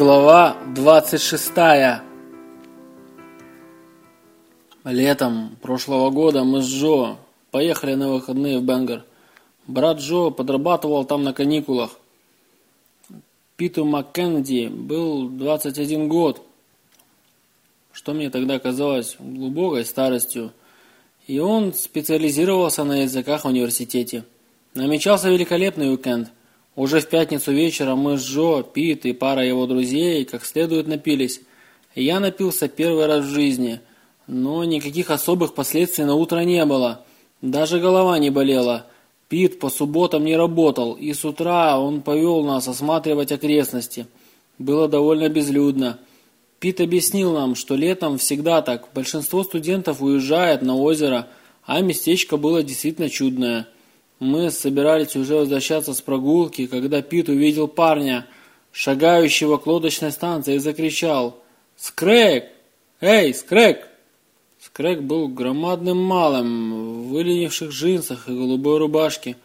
Глава 26 Летом прошлого года мы с Джо поехали на выходные в Бенгер. Брат Джо подрабатывал там на каникулах. Питу Маккенди был 21 год, что мне тогда казалось глубокой старостью, и он специализировался на языках в университете. Намечался великолепный уикенд – уже в пятницу вечером мы с Джо, Пит и пара его друзей как следует напились. Я напился первый раз в жизни, но никаких особых последствий на утро не было. Даже голова не болела. Пит по субботам не работал, и с утра он повел нас осматривать окрестности. Было довольно безлюдно. Пит объяснил нам, что летом всегда так. Большинство студентов уезжает на озеро, а местечко было действительно чудное – мы собирались уже возвращаться с прогулки, когда Пит увидел парня, шагающего к лодочной станции, и закричал «Скрэк! Эй, Скрэк!» Скрэк был громадным малым, в выленивших джинсах и голубой рубашке.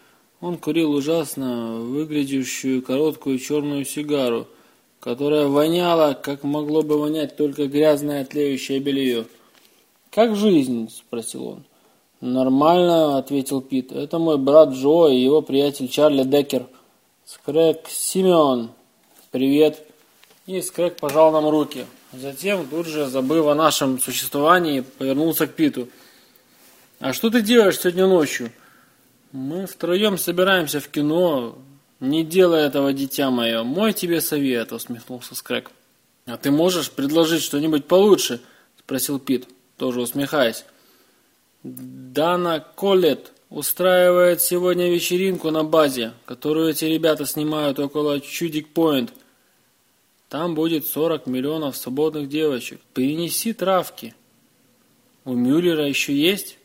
Он курил ужасно выглядящую короткую черную сигару, которая воняла, как могло бы вонять только грязное тлеющее белье. «Как жизнь?» – спросил он. «Нормально», — ответил Пит. «Это мой брат Джо и его приятель Чарли Деккер. Скрэк Симеон. Привет». И Скрэк пожал нам руки. Затем, тут же, забыв о нашем существовании, повернулся к Питу. «А что ты делаешь сегодня ночью?» «Мы втроем собираемся в кино. Не делай этого, дитя мое. Мой тебе совет», — усмехнулся Скрэк. «А ты можешь предложить что-нибудь получше?» — спросил Пит, тоже усмехаясь. Дана Коллет устраивает сегодня вечеринку на базе, которую эти ребята снимают около Чудик Пойнт. Там будет 40 миллионов свободных девочек. Перенеси травки. У Мюллера еще есть?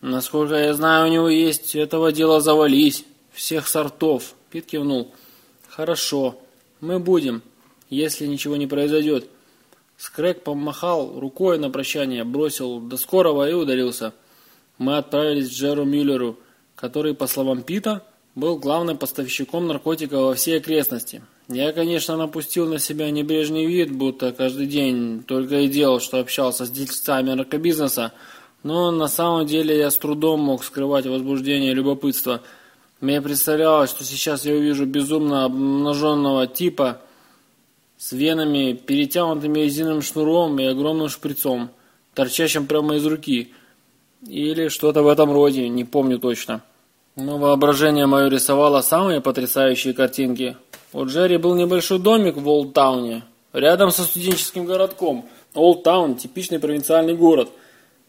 Насколько я знаю, у него есть этого дела завались. Всех сортов. Пит кивнул. Хорошо. Мы будем, если ничего не произойдет. Скрэк помахал рукой на прощание, бросил до скорого и удалился мы отправились к Джеру Мюллеру, который, по словам Пита, был главным поставщиком наркотиков во всей окрестности. Я, конечно, напустил на себя небрежный вид, будто каждый день только и делал, что общался с дельцами наркобизнеса, но на самом деле я с трудом мог скрывать возбуждение и любопытство. Мне представлялось, что сейчас я увижу безумно обнаженного типа с венами, перетянутыми резиновым шнуром и огромным шприцом, торчащим прямо из руки – или что-то в этом роде, не помню точно. Но воображение мое рисовало самые потрясающие картинки. У Джерри был небольшой домик в Олдтауне, рядом со студенческим городком. Олдтаун – типичный провинциальный город,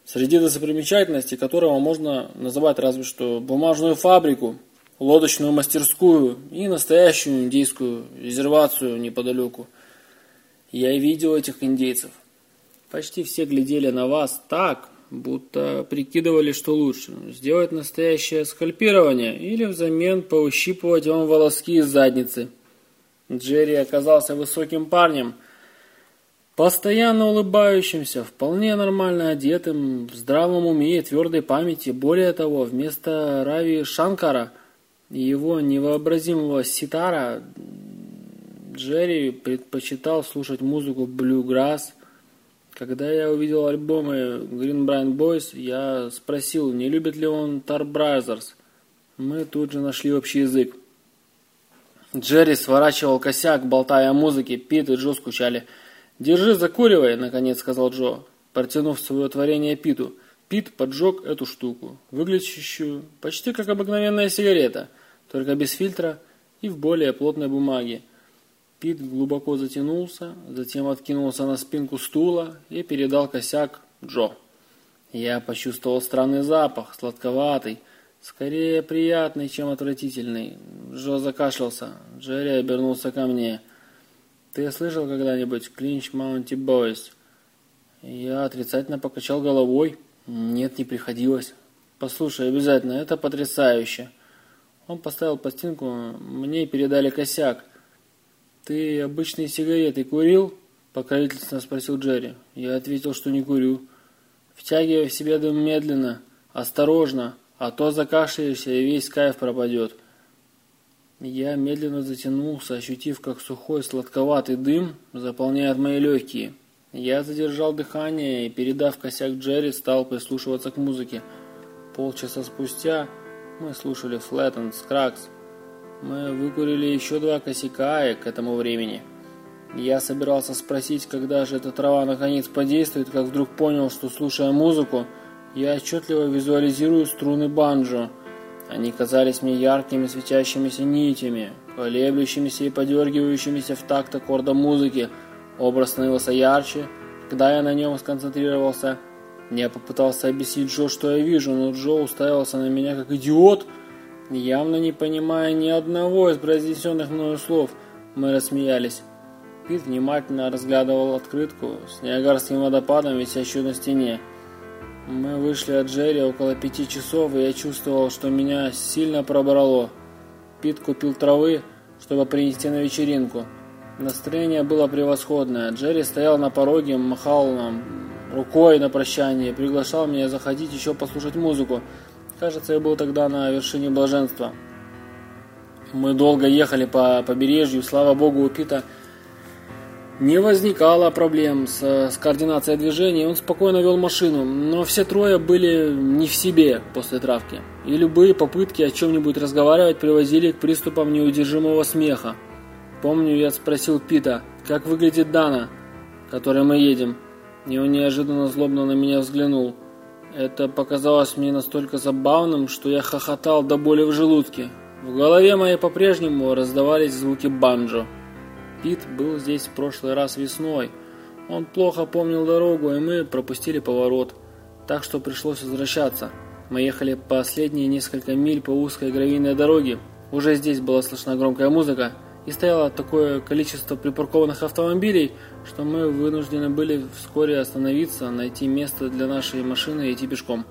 среди достопримечательностей которого можно называть разве что бумажную фабрику, лодочную мастерскую и настоящую индейскую резервацию неподалеку. Я видел этих индейцев. Почти все глядели на вас так, будто прикидывали, что лучше, сделать настоящее скальпирование или взамен поущипывать вам волоски из задницы. Джерри оказался высоким парнем, постоянно улыбающимся, вполне нормально одетым, в здравом уме и твердой памяти. Более того, вместо Рави Шанкара и его невообразимого ситара Джерри предпочитал слушать музыку блюграсс – когда я увидел альбомы Green Brian Boys, я спросил, не любит ли он Tar Brothers. Мы тут же нашли общий язык. Джерри сворачивал косяк, болтая о музыке, Пит и Джо скучали. «Держи, закуривай», — наконец сказал Джо, протянув свое творение Питу. Пит поджег эту штуку, выглядящую почти как обыкновенная сигарета, только без фильтра и в более плотной бумаге. Пит глубоко затянулся, затем откинулся на спинку стула и передал косяк Джо. Я почувствовал странный запах, сладковатый, скорее приятный, чем отвратительный. Джо закашлялся. Джерри обернулся ко мне. «Ты слышал когда-нибудь Клинч Маунти Бойс?» Я отрицательно покачал головой. «Нет, не приходилось». «Послушай, обязательно, это потрясающе». Он поставил пластинку, мне передали косяк. «Ты обычные сигареты курил?» – покровительственно спросил Джерри. Я ответил, что не курю. «Втягивай в себя дым медленно, осторожно, а то закашляешься и весь кайф пропадет». Я медленно затянулся, ощутив, как сухой сладковатый дым заполняет мои легкие. Я задержал дыхание и, передав косяк Джерри, стал прислушиваться к музыке. Полчаса спустя мы слушали Флеттон, Скракс. Мы выкурили еще два косяка, и к этому времени. Я собирался спросить, когда же эта трава наконец подействует, как вдруг понял, что, слушая музыку, я отчетливо визуализирую струны банджо – они казались мне яркими светящимися нитями, колеблющимися и подергивающимися в такт аккорда музыки. Образ становился ярче, когда я на нем сконцентрировался. Я попытался объяснить Джо, что я вижу, но Джо уставился на меня как идиот, явно не понимая ни одного из произнесенных мною слов. Мы рассмеялись. Пит внимательно разглядывал открытку с Ниагарским водопадом, висящую на стене. Мы вышли от Джерри около пяти часов, и я чувствовал, что меня сильно пробрало. Пит купил травы, чтобы принести на вечеринку. Настроение было превосходное. Джерри стоял на пороге, махал нам рукой на прощание, приглашал меня заходить еще послушать музыку. Кажется, я был тогда на вершине блаженства. Мы долго ехали по побережью, слава богу, у Пита не возникало проблем с, с координацией движения, он спокойно вел машину, но все трое были не в себе после травки, и любые попытки о чем-нибудь разговаривать приводили к приступам неудержимого смеха. Помню, я спросил Пита, как выглядит Дана, которой мы едем, и он неожиданно злобно на меня взглянул. Это показалось мне настолько забавным, что я хохотал до боли в желудке. В голове моей по-прежнему раздавались звуки банджо. Пит был здесь в прошлый раз весной. Он плохо помнил дорогу, и мы пропустили поворот, так что пришлось возвращаться. Мы ехали последние несколько миль по узкой гравийной дороге. Уже здесь была слышна громкая музыка, и стояло такое количество припаркованных автомобилей, что мы вынуждены были вскоре остановиться, найти место для нашей машины и идти пешком.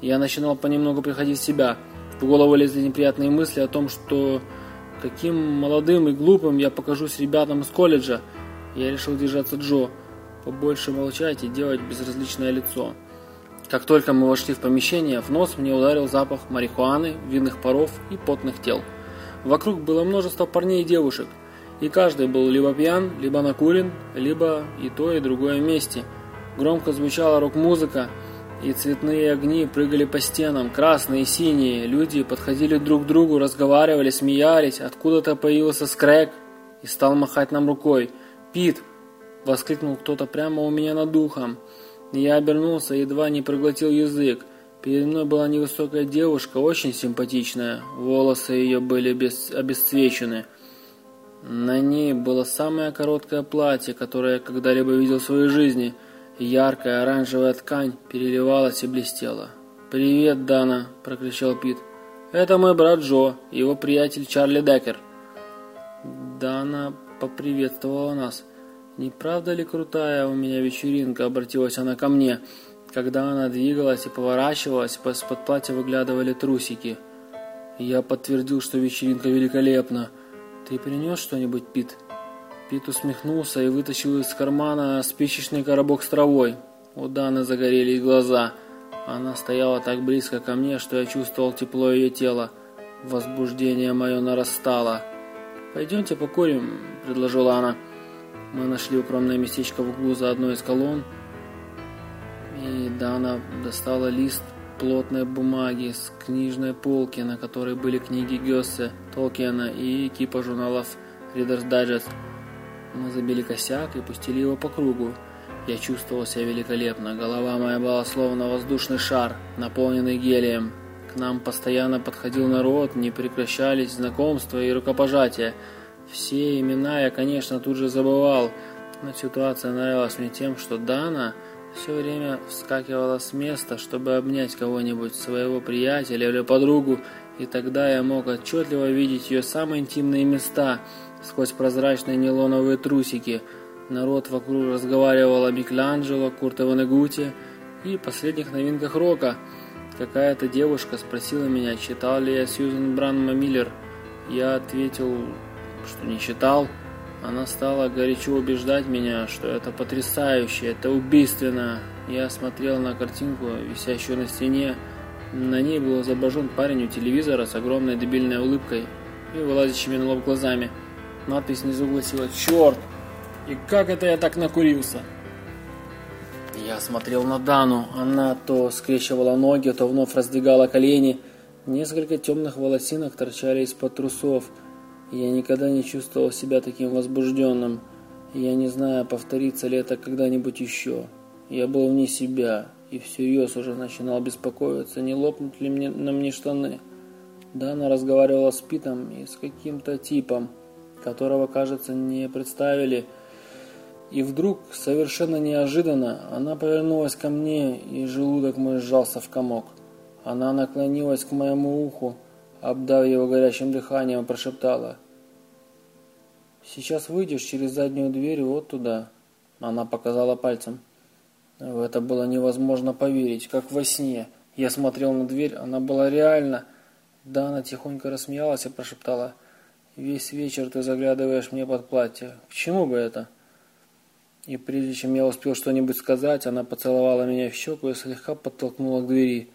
Я начинал понемногу приходить в себя. В голову лезли неприятные мысли о том, что Каким молодым и глупым я покажусь ребятам из колледжа. Я решил держаться Джо, побольше молчать и делать безразличное лицо. Как только мы вошли в помещение, в нос мне ударил запах марихуаны, винных паров и потных тел. Вокруг было множество парней и девушек, и каждый был либо пьян, либо накурен, либо и то, и другое вместе. Громко звучала рок-музыка, и цветные огни прыгали по стенам, красные и синие. Люди подходили друг к другу, разговаривали, смеялись. Откуда-то появился Скрэк и стал махать нам рукой. «Пит!» – воскликнул кто-то прямо у меня над духом. Я обернулся едва не проглотил язык. Перед мной была невысокая девушка, очень симпатичная. Волосы ее были без... обесцвечены. На ней было самое короткое платье, которое я когда-либо видел в своей жизни – Яркая оранжевая ткань переливалась и блестела. «Привет, Дана!» – прокричал Пит. «Это мой брат Джо, его приятель Чарли Деккер». Дана поприветствовала нас. «Не правда ли крутая у меня вечеринка?» – обратилась она ко мне. Когда она двигалась и поворачивалась, из-под платья выглядывали трусики. Я подтвердил, что вечеринка великолепна. «Ты принес что-нибудь, Пит?» Пит усмехнулся и вытащил из кармана спичечный коробок с травой. У Даны загорелись глаза. Она стояла так близко ко мне, что я чувствовал тепло ее тела. Возбуждение мое нарастало. «Пойдемте покурим», – предложила она. Мы нашли укромное местечко в углу за одной из колонн. И Дана достала лист плотной бумаги с книжной полки, на которой были книги Гёссе, Толкиена и кипа журналов Reader's Digest. Мы забили косяк и пустили его по кругу. Я чувствовал себя великолепно. Голова моя была словно воздушный шар, наполненный гелием. К нам постоянно подходил народ, не прекращались знакомства и рукопожатия. Все имена я, конечно, тут же забывал, но ситуация нравилась мне тем, что Дана все время вскакивала с места, чтобы обнять кого-нибудь, своего приятеля или подругу, и тогда я мог отчетливо видеть ее самые интимные места – сквозь прозрачные нейлоновые трусики. Народ вокруг разговаривал о Микеланджело, Курте Ванегуте и последних новинках рока. Какая-то девушка спросила меня, читал ли я Сьюзен Бранма Миллер. Я ответил, что не читал. Она стала горячо убеждать меня, что это потрясающе, это убийственно. Я смотрел на картинку, висящую на стене. На ней был изображен парень у телевизора с огромной дебильной улыбкой и вылазящими на лоб глазами. Надпись внизу гласила «Черт! И как это я так накурился?» Я смотрел на Дану. Она то скрещивала ноги, то вновь раздвигала колени. Несколько темных волосинок торчали из-под трусов. Я никогда не чувствовал себя таким возбужденным. Я не знаю, повторится ли это когда-нибудь еще. Я был вне себя, и всерьез уже начинал беспокоиться, не лопнут ли мне, на мне штаны. Дана разговаривала с Питом и с каким-то типом, которого, кажется, не представили, и вдруг, совершенно неожиданно, она повернулась ко мне, и желудок мой сжался в комок. Она наклонилась к моему уху, обдав его горячим дыханием, прошептала. «Сейчас выйдешь через заднюю дверь вот туда». Она показала пальцем. В это было невозможно поверить, как во сне. Я смотрел на дверь, она была реально. Да, она тихонько рассмеялась и прошептала. «Весь вечер ты заглядываешь мне под платье. К чему бы это?» И прежде чем я успел что-нибудь сказать, она поцеловала меня в щеку и слегка подтолкнула к двери.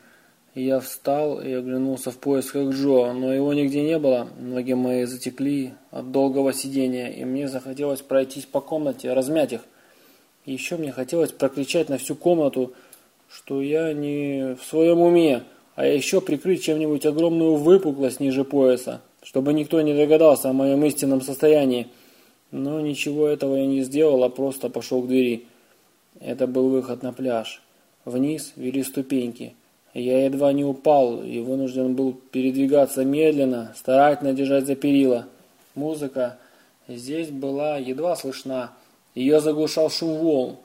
Я встал и оглянулся в поисках Джо, но его нигде не было. Ноги мои затекли от долгого сидения, и мне захотелось пройтись по комнате, размять их. Еще мне хотелось прокричать на всю комнату, что я не в своем уме, а еще прикрыть чем-нибудь огромную выпуклость ниже пояса, чтобы никто не догадался о моем истинном состоянии. Но ничего этого я не сделал, а просто пошел к двери. Это был выход на пляж. Вниз вели ступеньки. Я едва не упал и вынужден был передвигаться медленно, старательно держать за перила. Музыка здесь была едва слышна. Ее заглушал шум волн,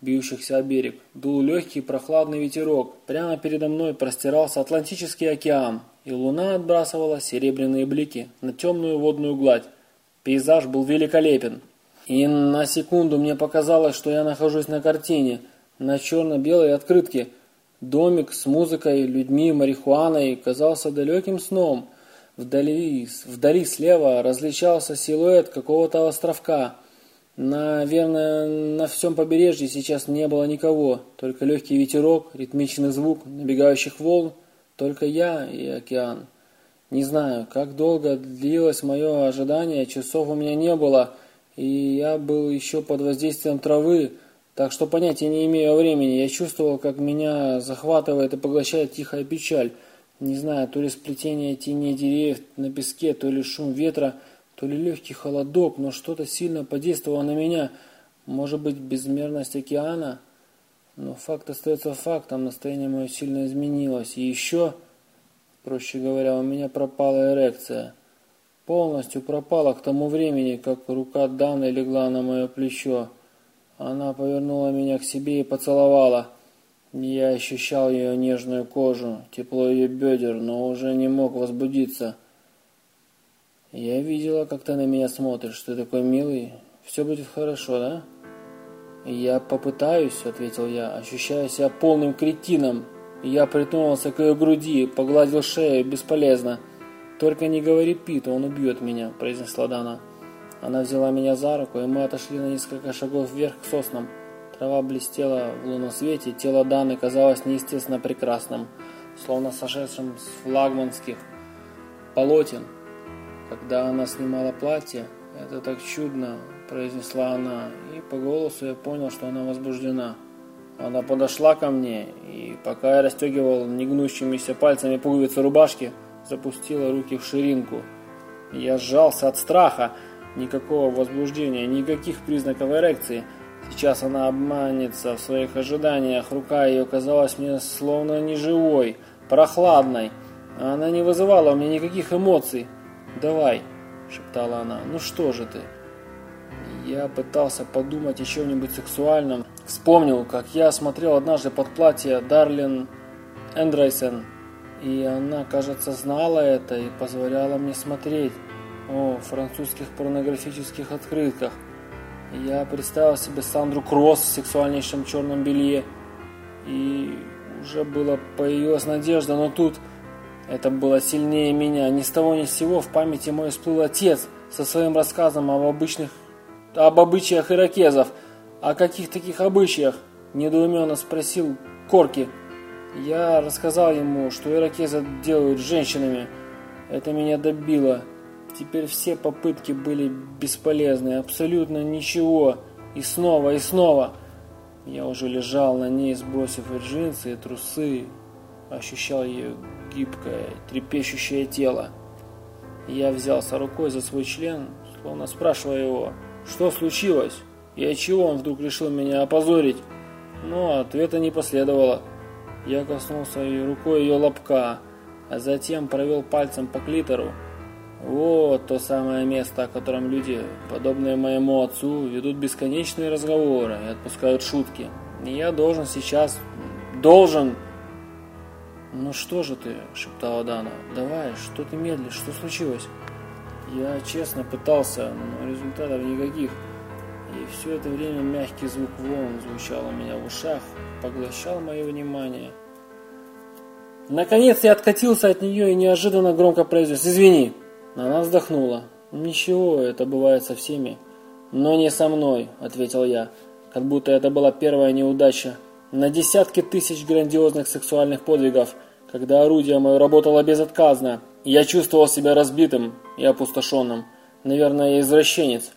бьющихся о берег. Дул легкий прохладный ветерок. Прямо передо мной простирался Атлантический океан, и луна отбрасывала серебряные блики на темную водную гладь. Пейзаж был великолепен. И на секунду мне показалось, что я нахожусь на картине, на черно-белой открытке. Домик с музыкой, людьми, марихуаной казался далеким сном. Вдали, вдали слева различался силуэт какого-то островка. Наверное, на всем побережье сейчас не было никого, только легкий ветерок, ритмичный звук набегающих волн, только я и океан. Не знаю, как долго длилось мое ожидание, часов у меня не было, и я был еще под воздействием травы, так что понятия не имею о времени. Я чувствовал, как меня захватывает и поглощает тихая печаль. Не знаю, то ли сплетение теней деревьев на песке, то ли шум ветра, то ли легкий холодок, но что-то сильно подействовало на меня. Может быть, безмерность океана? Но факт остается фактом, настроение мое сильно изменилось. И еще... Проще говоря, у меня пропала эрекция. Полностью пропала к тому времени, как рука Даны легла на мое плечо. Она повернула меня к себе и поцеловала. Я ощущал ее нежную кожу, тепло ее бедер, но уже не мог возбудиться. Я видела, как ты на меня смотришь. Ты такой милый. Все будет хорошо, да? Я попытаюсь, ответил я, ощущая себя полным кретином, я притронулся к ее груди, погладил шею, бесполезно. «Только не говори Питу, он убьет меня», – произнесла Дана. Она взяла меня за руку, и мы отошли на несколько шагов вверх к соснам. Трава блестела в лунном свете, тело Даны казалось неестественно прекрасным, словно сошедшим с флагманских полотен. Когда она снимала платье, это так чудно, произнесла она, и по голосу я понял, что она возбуждена. Она подошла ко мне, и пока я расстегивал негнущимися пальцами пуговицы рубашки, запустила руки в ширинку. Я сжался от страха, никакого возбуждения, никаких признаков эрекции. Сейчас она обманется в своих ожиданиях, рука ее казалась мне словно неживой, прохладной. Она не вызывала у меня никаких эмоций. «Давай», — шептала она, — «ну что же ты?» Я пытался подумать о чем-нибудь сексуальном. Вспомнил, как я смотрел однажды под платье Дарлин Эндрейсен. И она, кажется, знала это и позволяла мне смотреть о французских порнографических открытках. Я представил себе Сандру Кросс в сексуальнейшем черном белье. И уже было появилась надежда, но тут это было сильнее меня. Ни с того ни с сего в памяти мой всплыл отец со своим рассказом об обычных об обычаях иракезов. О каких таких обычаях? Недоуменно спросил Корки. Я рассказал ему, что иракезы делают с женщинами. Это меня добило. Теперь все попытки были бесполезны, абсолютно ничего. И снова, и снова. Я уже лежал на ней, сбросив и джинсы, и трусы. Ощущал ее гибкое, трепещущее тело. Я взялся рукой за свой член, словно спрашивая его, что случилось, и от чего он вдруг решил меня опозорить. Но ответа не последовало. Я коснулся рукой ее лобка, а затем провел пальцем по клитору. Вот то самое место, о котором люди, подобные моему отцу, ведут бесконечные разговоры и отпускают шутки. И я должен сейчас... Должен... «Ну что же ты?» – шептала Дана. «Давай, что ты медлишь? Что случилось?» Я честно пытался, но результатов никаких. И все это время мягкий звук волн звучал у меня в ушах, поглощал мое внимание. Наконец я откатился от нее и неожиданно громко произнес «Извини!» Она вздохнула. «Ничего, это бывает со всеми». «Но не со мной», — ответил я, как будто это была первая неудача. На десятки тысяч грандиозных сексуальных подвигов, когда орудие мое работало безотказно, я чувствовал себя разбитым и опустошенным. Наверное, я извращенец.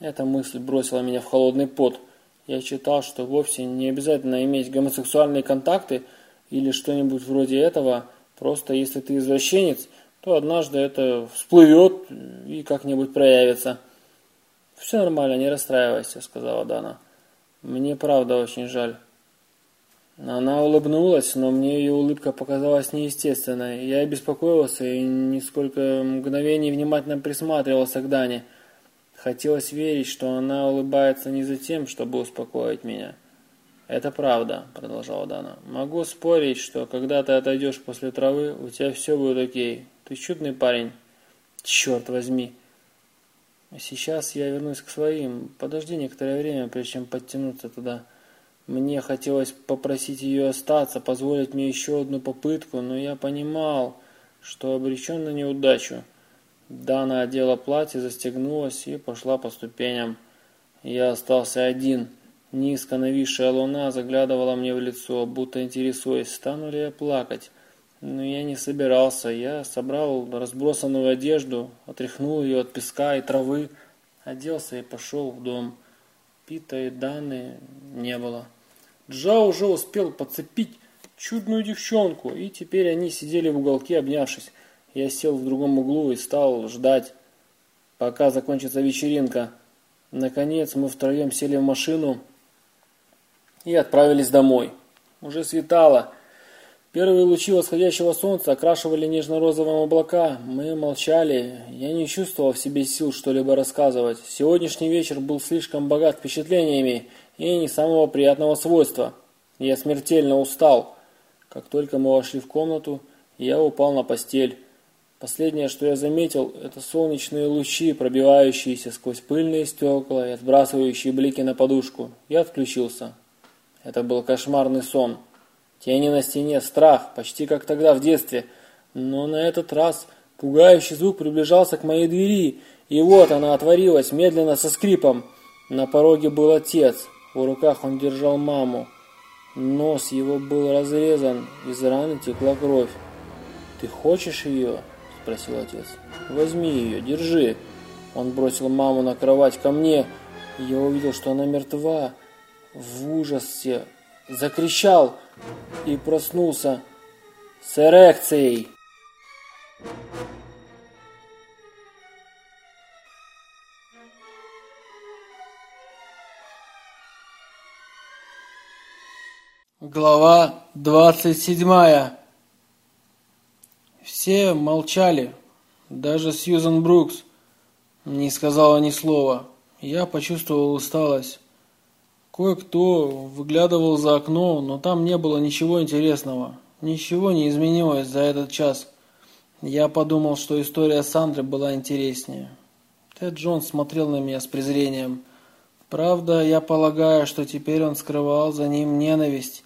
Эта мысль бросила меня в холодный пот. Я читал, что вовсе не обязательно иметь гомосексуальные контакты или что-нибудь вроде этого. Просто если ты извращенец, то однажды это всплывет и как-нибудь проявится. «Все нормально, не расстраивайся», — сказала Дана. «Мне правда очень жаль». Она улыбнулась, но мне ее улыбка показалась неестественной. Я беспокоился и несколько мгновений внимательно присматривался к Дане. Хотелось верить, что она улыбается не за тем, чтобы успокоить меня. «Это правда», — продолжала Дана. «Могу спорить, что когда ты отойдешь после травы, у тебя все будет окей. Ты чудный парень. Черт возьми. Сейчас я вернусь к своим. Подожди некоторое время, прежде чем подтянуться туда. Мне хотелось попросить ее остаться, позволить мне еще одну попытку, но я понимал, что обречен на неудачу. Дана одела платье, застегнулась и пошла по ступеням. Я остался один. Низко нависшая луна заглядывала мне в лицо, будто интересуясь, стану ли я плакать. Но я не собирался. Я собрал разбросанную одежду, отряхнул ее от песка и травы, оделся и пошел в дом. Пита и Даны не было. Джа уже успел подцепить чудную девчонку, и теперь они сидели в уголке, обнявшись. Я сел в другом углу и стал ждать, пока закончится вечеринка. Наконец мы втроем сели в машину и отправились домой. Уже светало. Первые лучи восходящего солнца окрашивали нежно-розовым облака. Мы молчали. Я не чувствовал в себе сил что-либо рассказывать. Сегодняшний вечер был слишком богат впечатлениями и не самого приятного свойства. Я смертельно устал. Как только мы вошли в комнату, я упал на постель. Последнее, что я заметил, это солнечные лучи, пробивающиеся сквозь пыльные стекла и отбрасывающие блики на подушку. Я отключился. Это был кошмарный сон. Тени на стене, страх, почти как тогда в детстве. Но на этот раз пугающий звук приближался к моей двери, и вот она отворилась, медленно, со скрипом. На пороге был отец, в руках он держал маму. Нос его был разрезан, из раны текла кровь. «Ты хочешь ее?» – спросил отец. «Возьми ее, держи». Он бросил маму на кровать ко мне, я увидел, что она мертва. В ужасе закричал – и проснулся с эрекцией. Глава двадцать седьмая. Все молчали, даже Сьюзан Брукс не сказала ни слова. Я почувствовал усталость. Кое-кто выглядывал за окно, но там не было ничего интересного. Ничего не изменилось за этот час. Я подумал, что история Сандры была интереснее. Тед Джонс смотрел на меня с презрением. Правда, я полагаю, что теперь он скрывал за ним ненависть,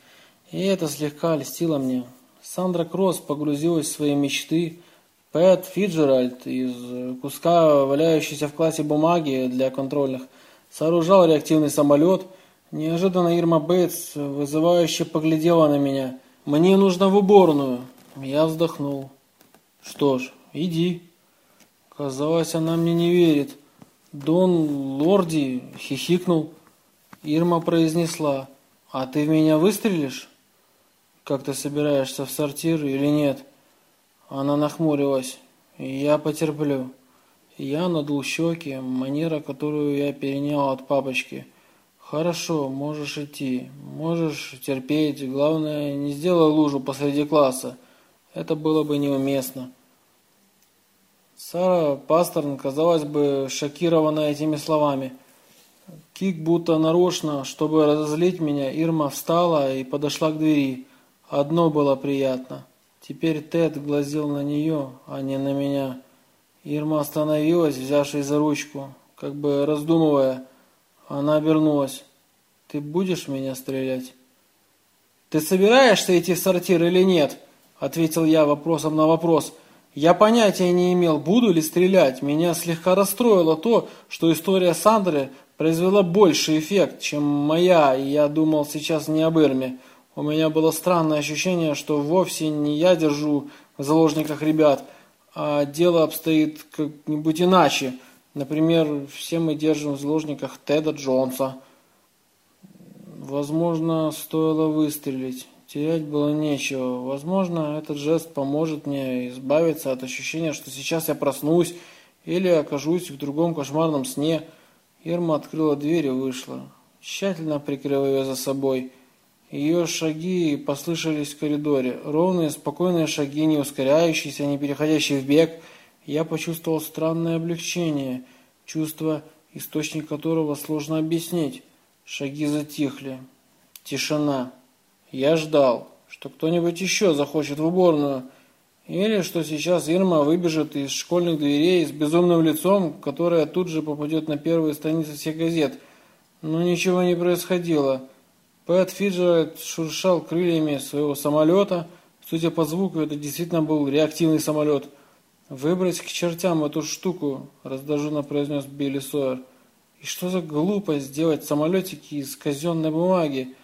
и это слегка льстило мне. Сандра Кросс погрузилась в свои мечты. Пэт Фиджеральд из куска валяющейся в классе бумаги для контрольных сооружал реактивный самолет – Неожиданно Ирма Бейтс вызывающе поглядела на меня. «Мне нужно в уборную». Я вздохнул. «Что ж, иди». Казалось, она мне не верит. Дон Лорди хихикнул. Ирма произнесла, «А ты в меня выстрелишь? Как ты собираешься в сортир или нет?» Она нахмурилась. «Я потерплю». Я надул щеки, манера, которую я перенял от папочки. «Хорошо, можешь идти, можешь терпеть, главное, не сделай лужу посреди класса. Это было бы неуместно». Сара Пастерн, казалось бы, шокирована этими словами. Кик будто нарочно, чтобы разозлить меня, Ирма встала и подошла к двери. Одно было приятно. Теперь Тед глазел на нее, а не на меня. Ирма остановилась, взявшись за ручку, как бы раздумывая. Она обернулась. «Ты будешь меня стрелять?» «Ты собираешься идти в сортир или нет?» Ответил я вопросом на вопрос. Я понятия не имел, буду ли стрелять. Меня слегка расстроило то, что история Сандры произвела больший эффект, чем моя, и я думал сейчас не об Ирме. У меня было странное ощущение, что вовсе не я держу в заложниках ребят, а дело обстоит как-нибудь иначе. Например, все мы держим в заложниках Теда Джонса. Возможно, стоило выстрелить. Терять было нечего. Возможно, этот жест поможет мне избавиться от ощущения, что сейчас я проснусь или окажусь в другом кошмарном сне. Ирма открыла дверь и вышла, тщательно прикрыв ее за собой. Ее шаги послышались в коридоре. Ровные, спокойные шаги, не ускоряющиеся, не переходящие в бег. Я почувствовал странное облегчение, чувство, источник которого сложно объяснить. Шаги затихли. Тишина. Я ждал, что кто-нибудь еще захочет в уборную, или что сейчас Ирма выбежит из школьных дверей с безумным лицом, которое тут же попадет на первые страницы всех газет. Но ничего не происходило. Пэт Фиджеральд шуршал крыльями своего самолета. Судя по звуку, это действительно был реактивный самолет. «Выбрось к чертям эту штуку», – раздраженно произнес Билли Сойер. «И что за глупость сделать самолетики из казенной бумаги?»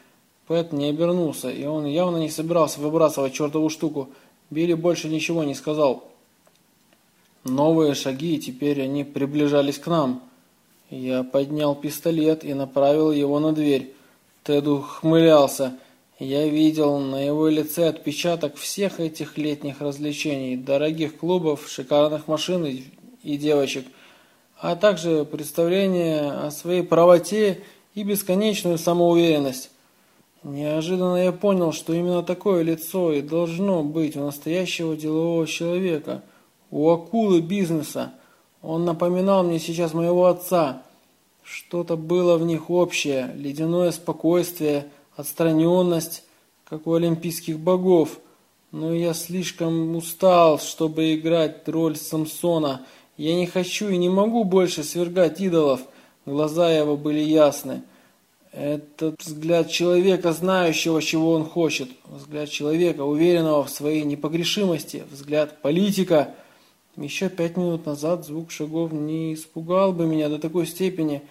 Пэт не обернулся, и он явно не собирался выбрасывать чертову штуку. Билли больше ничего не сказал. Новые шаги, и теперь они приближались к нам. Я поднял пистолет и направил его на дверь. Тед ухмылялся. Я видел на его лице отпечаток всех этих летних развлечений, дорогих клубов, шикарных машин и девочек, а также представление о своей правоте и бесконечную самоуверенность. Неожиданно я понял, что именно такое лицо и должно быть у настоящего делового человека, у акулы бизнеса. Он напоминал мне сейчас моего отца. Что-то было в них общее, ледяное спокойствие, отстраненность, как у олимпийских богов. Но я слишком устал, чтобы играть роль Самсона. Я не хочу и не могу больше свергать идолов. Глаза его были ясны. Это взгляд человека, знающего, чего он хочет. Взгляд человека, уверенного в своей непогрешимости. Взгляд политика. Еще пять минут назад звук шагов не испугал бы меня до такой степени.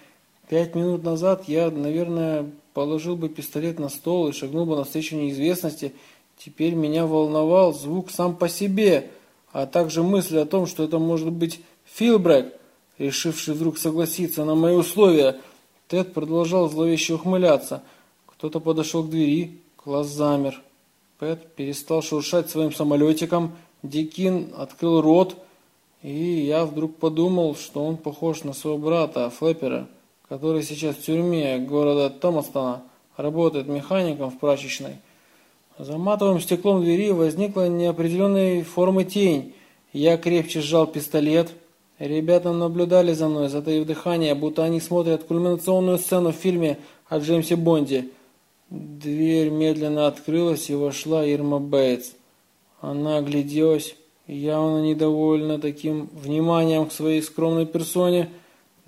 Пять минут назад я, наверное, положил бы пистолет на стол и шагнул бы навстречу неизвестности. Теперь меня волновал звук сам по себе, а также мысль о том, что это может быть Филбрек, решивший вдруг согласиться на мои условия – Тед продолжал зловеще ухмыляться. Кто-то подошел к двери, класс замер. Пэт перестал шуршать своим самолетиком, Дикин открыл рот, и я вдруг подумал, что он похож на своего брата, Флэпера, который сейчас в тюрьме города Томастона, работает механиком в прачечной. За матовым стеклом двери возникла неопределенной формы тень. Я крепче сжал пистолет – Ребята наблюдали за мной, затаив дыхание, будто они смотрят кульминационную сцену в фильме о Джеймсе Бонде. Дверь медленно открылась и вошла Ирма Бейтс. Она огляделась, явно недовольна таким вниманием к своей скромной персоне.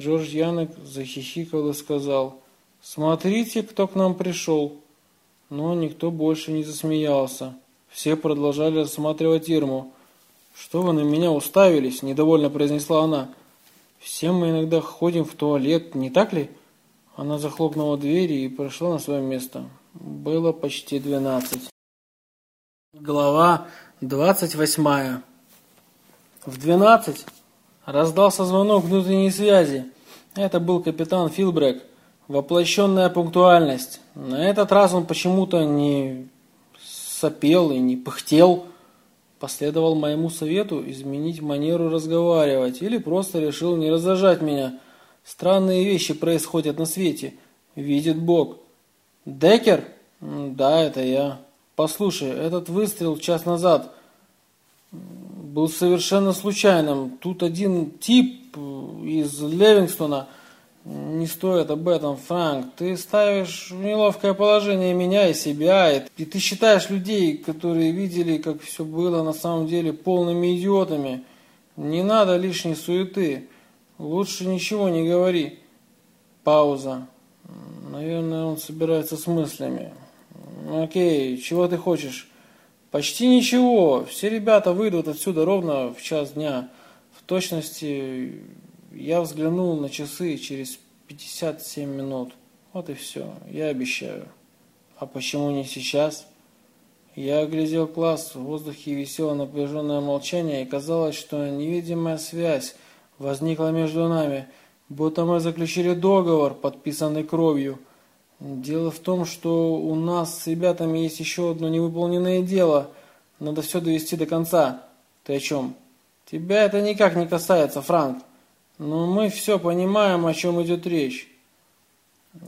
Джордж Янок захихикал и сказал, «Смотрите, кто к нам пришел». Но никто больше не засмеялся. Все продолжали рассматривать Ирму. «Что вы на меня уставились?» – недовольно произнесла она. «Все мы иногда ходим в туалет, не так ли?» Она захлопнула дверь и прошла на свое место. Было почти двенадцать. Глава двадцать восьмая. В двенадцать Раздался звонок внутренней связи. Это был капитан Филбрек. Воплощенная пунктуальность. На этот раз он почему-то не сопел и не пыхтел. Последовал моему совету изменить манеру разговаривать или просто решил не раздражать меня. Странные вещи происходят на свете. Видит Бог. Декер? Да, это я. Послушай, этот выстрел час назад был совершенно случайным. Тут один тип из Левингстона не стоит об этом, Франк. Ты ставишь в неловкое положение меня и себя, и ты считаешь людей, которые видели, как все было на самом деле, полными идиотами. Не надо лишней суеты. Лучше ничего не говори. Пауза. Наверное, он собирается с мыслями. Окей, чего ты хочешь? Почти ничего. Все ребята выйдут отсюда ровно в час дня. В точности я взглянул на часы через 57 минут. Вот и все. Я обещаю. А почему не сейчас? Я оглядел класс, в воздухе висело напряженное молчание, и казалось, что невидимая связь возникла между нами, будто мы заключили договор, подписанный кровью – Дело в том, что у нас с ребятами есть еще одно невыполненное дело. Надо все довести до конца. Ты о чем? Тебя это никак не касается, Франк. Но мы все понимаем, о чем идет речь.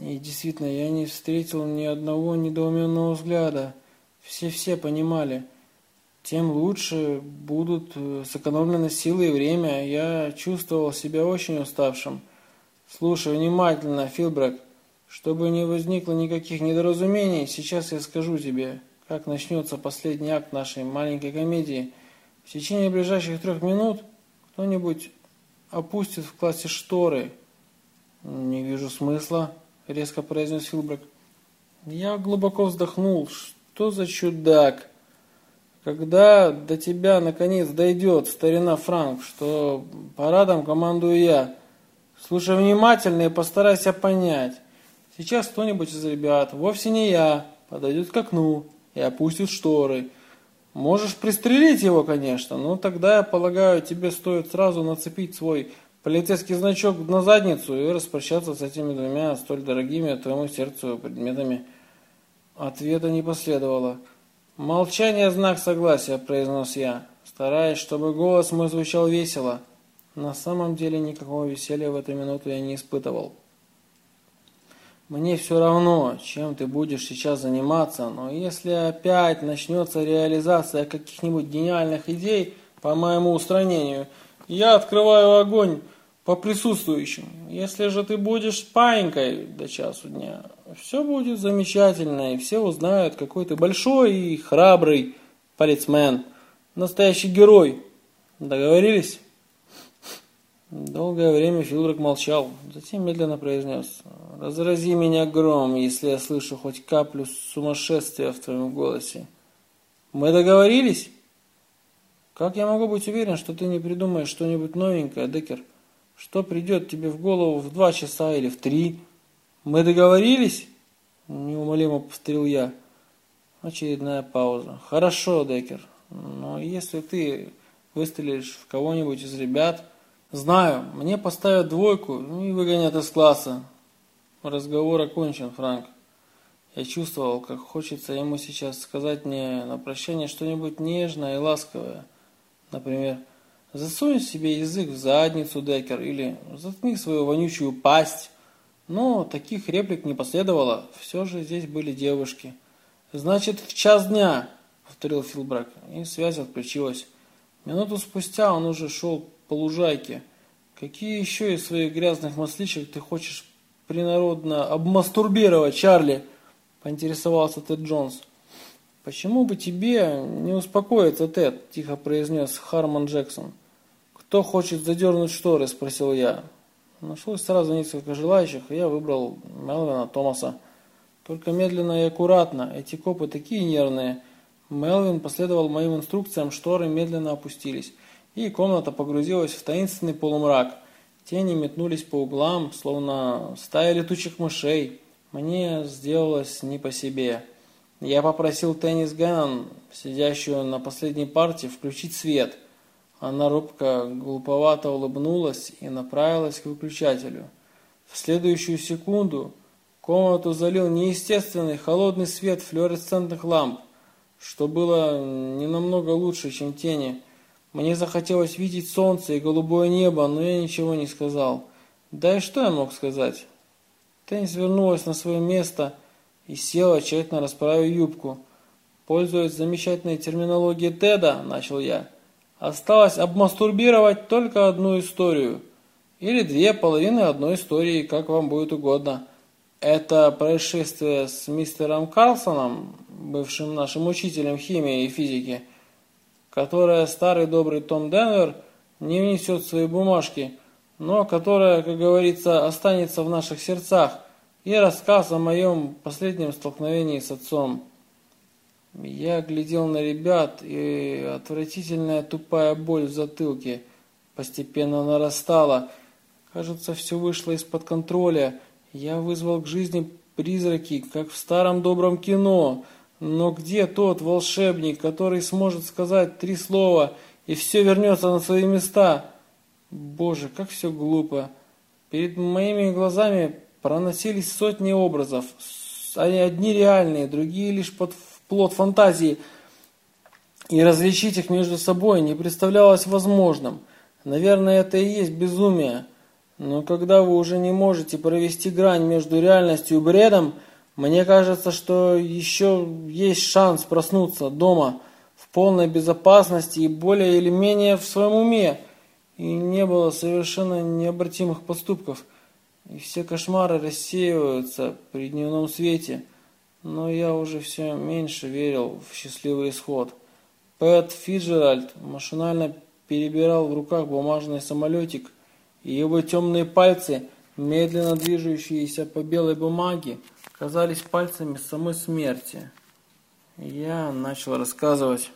И действительно, я не встретил ни одного недоуменного взгляда. Все-все понимали. Тем лучше будут э, сэкономлены силы и время. Я чувствовал себя очень уставшим. Слушай внимательно, Филбрек. Чтобы не возникло никаких недоразумений, сейчас я скажу тебе, как начнется последний акт нашей маленькой комедии. В течение ближайших трех минут кто-нибудь опустит в классе шторы. Не вижу смысла, резко произнес Филбрек. Я глубоко вздохнул. Что за чудак? Когда до тебя наконец дойдет, старина Франк, что парадом командую я. Слушай внимательно и постарайся понять. Сейчас кто-нибудь из ребят, вовсе не я, подойдет к окну и опустит шторы. Можешь пристрелить его, конечно, но тогда, я полагаю, тебе стоит сразу нацепить свой полицейский значок на задницу и распрощаться с этими двумя столь дорогими твоему сердцу предметами. Ответа не последовало. «Молчание – знак согласия», – произнес я, стараясь, чтобы голос мой звучал весело. На самом деле никакого веселья в эту минуту я не испытывал. Мне все равно, чем ты будешь сейчас заниматься, но если опять начнется реализация каких-нибудь гениальных идей по моему устранению, я открываю огонь по присутствующим. Если же ты будешь паинькой до часу дня, все будет замечательно, и все узнают, какой ты большой и храбрый полицмен, настоящий герой. Договорились? Долгое время Филбрек молчал, затем медленно произнес. «Разрази меня гром, если я слышу хоть каплю сумасшествия в твоем голосе. Мы договорились?» «Как я могу быть уверен, что ты не придумаешь что-нибудь новенькое, Деккер? Что придет тебе в голову в два часа или в три? Мы договорились?» Неумолимо повторил я. Очередная пауза. «Хорошо, Деккер, но если ты выстрелишь в кого-нибудь из ребят...» Знаю, мне поставят двойку ну и выгонят из класса. Разговор окончен, Франк. Я чувствовал, как хочется ему сейчас сказать мне на прощание что-нибудь нежное и ласковое. Например, засунь себе язык в задницу, Деккер, или заткни свою вонючую пасть. Но таких реплик не последовало. Все же здесь были девушки. «Значит, в час дня», — повторил Филбрак, и связь отключилась. Минуту спустя он уже шел по лужайке. Какие еще из своих грязных масличек ты хочешь принародно обмастурбировать, Чарли? Поинтересовался Тед Джонс. Почему бы тебе не успокоиться, Тед? Тихо произнес Харман Джексон. Кто хочет задернуть шторы? Спросил я. Нашлось сразу несколько желающих, и я выбрал Мелвина Томаса. Только медленно и аккуратно. Эти копы такие нервные. Мелвин последовал моим инструкциям, шторы медленно опустились и комната погрузилась в таинственный полумрак. Тени метнулись по углам, словно стая летучих мышей. Мне сделалось не по себе. Я попросил Теннис Геннон, сидящую на последней партии, включить свет. Она робко, глуповато улыбнулась и направилась к выключателю. В следующую секунду комнату залил неестественный холодный свет флуоресцентных ламп, что было не намного лучше, чем тени. Мне захотелось видеть солнце и голубое небо, но я ничего не сказал. Да и что я мог сказать? Теннис вернулась на свое место и села, тщательно расправив юбку. Пользуясь замечательной терминологией Теда, начал я, осталось обмастурбировать только одну историю. Или две половины одной истории, как вам будет угодно. Это происшествие с мистером Карлсоном, бывшим нашим учителем химии и физики, которое старый добрый Том Денвер не внесет в свои бумажки, но которое, как говорится, останется в наших сердцах, и рассказ о моем последнем столкновении с отцом. Я глядел на ребят, и отвратительная тупая боль в затылке постепенно нарастала. Кажется, все вышло из-под контроля. Я вызвал к жизни призраки, как в старом добром кино. Но где тот волшебник, который сможет сказать три слова, и все вернется на свои места? Боже, как все глупо. Перед моими глазами проносились сотни образов. Они одни реальные, другие лишь под плод фантазии, и различить их между собой не представлялось возможным. Наверное, это и есть безумие. Но когда вы уже не можете провести грань между реальностью и бредом, мне кажется, что еще есть шанс проснуться дома в полной безопасности и более или менее в своем уме. И не было совершенно необратимых поступков. И все кошмары рассеиваются при дневном свете – но я уже все меньше верил в счастливый исход. Пэт Фиджеральд машинально перебирал в руках бумажный самолетик, и его темные пальцы, медленно движущиеся по белой бумаге, казались пальцами самой смерти. Я начал рассказывать.